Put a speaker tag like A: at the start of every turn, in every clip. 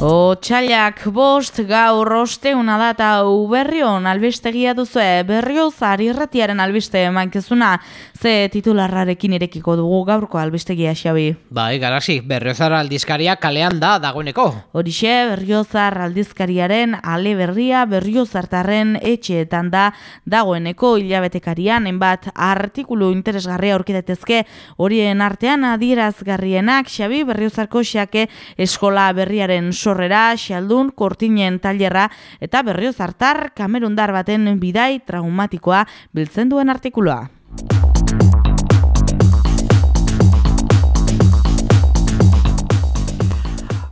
A: Otsailak bost gaur osteuna da eta uberrion albestegia duzue berriozar irratiaren albiste emankezuna ze titularrarekin irekiko dugu gaurko albestegia xabi.
B: Bai, garasi, berriozar aldizkaria kalean da dagoeneko.
A: Horixe, berriozar aldizkariaren ale berria berriozartarren etxeetan da dagoeneko hilabetekarian enbat artikulu interesgarria aurkitetezke horien artean adierazgarrienak xabi berriozarko xake eskola berriaren so sorrera, xaldun, kortinen tailerra eta berrio zartar kamerundar baten bidai traumatikoa biltzen duen artikuloa.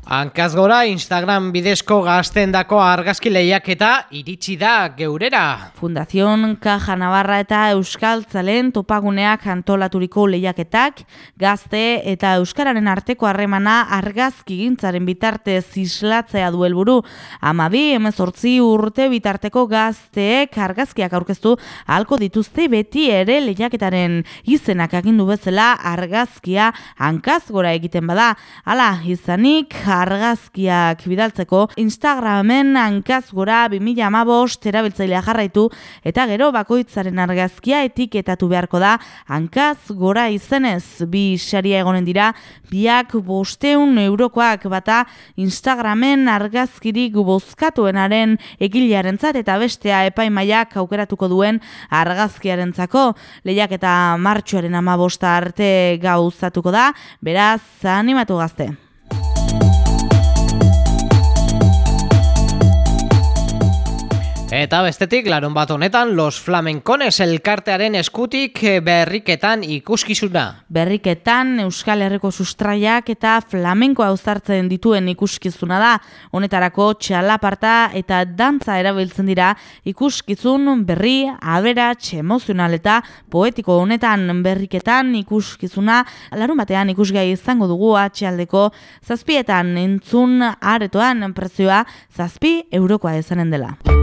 B: Hankaz gora, Instagram bidezko gaztendako argazki lehiak eta iritsi da geurera.
A: Fundazion Caja Navarra eta Euskal Tzalen topaguneak antolaturiko lehiaketak, gazte eta Euskararen arteko harremana argazki gintzaren bitarte zislatzea duel buru. Amabi, emezortzi urte bitarteko gazteek argazkiak aurkeztu halko dituzte beti ere lehiaketaren izenak agindu bezala argazkia hankaz gora egiten bada. Hala, izanik, argazkiak bidaltzeko Instagramen hankaz gora 2015 erabiltzailea jarraitu eta gero bakoitzaren argazkia etiketatu beharko da hankaz gora izenez bi saria egonen dira biak bosteun eurokoak bata Instagramen argazkirik bozkatuenaren egilearentzat eta bestea epaimaiak aukeratuko duen argazkiarentzako lehiak eta martxoaren amabosta arte gauzatuko da, beraz, animatu gazte.
B: Eta bestetik, larun bat honetan, Los Flamencones elkartearen eskutik eh, berriketan ikuskizuna.
A: Berriketan, Euskal Herriko sustraiak eta flamenko auzartzen dituen ikuskizuna da. Honetarako txalaparta eta dantza erabiltzen dira ikuskizun berri, aberats, emozional eta poetiko honetan berriketan ikuskizuna. Larun batean ikusgai izango dugu atxaldeko zazpietan entzun aretoan prezioa zazpi eurokoa ezanen dela.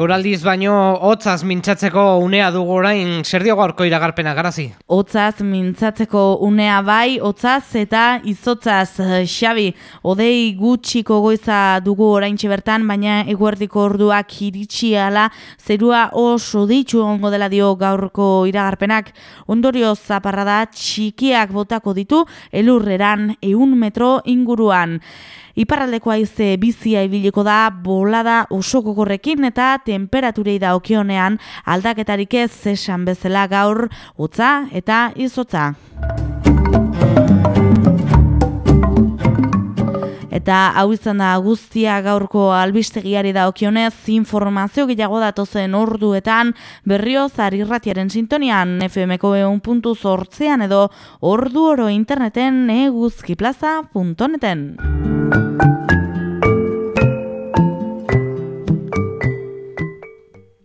B: Eguraldiz baino hotzaz mintzatzeko unea dugu orain zer diogo gaurko iragarpena garazi?
A: Hotzaz mintzatzeko unea bai, hotzaz eta izotzaz eh, xabi. Odei gutxiko goiza dugu orain bertan, baina eguerdiko orduak iritsi ala zerua oso ditxu ongo dela dio gaurko iragarpenak. Ondorio zaparra da txikiak botako ditu elurreran eun metro inguruan. Iparraldeko haize bizia ibiliko da bolada oso gogorrekin eta temperaturei da okionean aldaketarik ez esan bezala gaur utza eta izotza. Eta hau izan da guztia gaurko albistegiari da okionez informazio gehiago datozen orduetan berrio zarirratiaren sintonian FMko eun puntu zortzean edo ordu oro interneten eguzkiplaza.neten.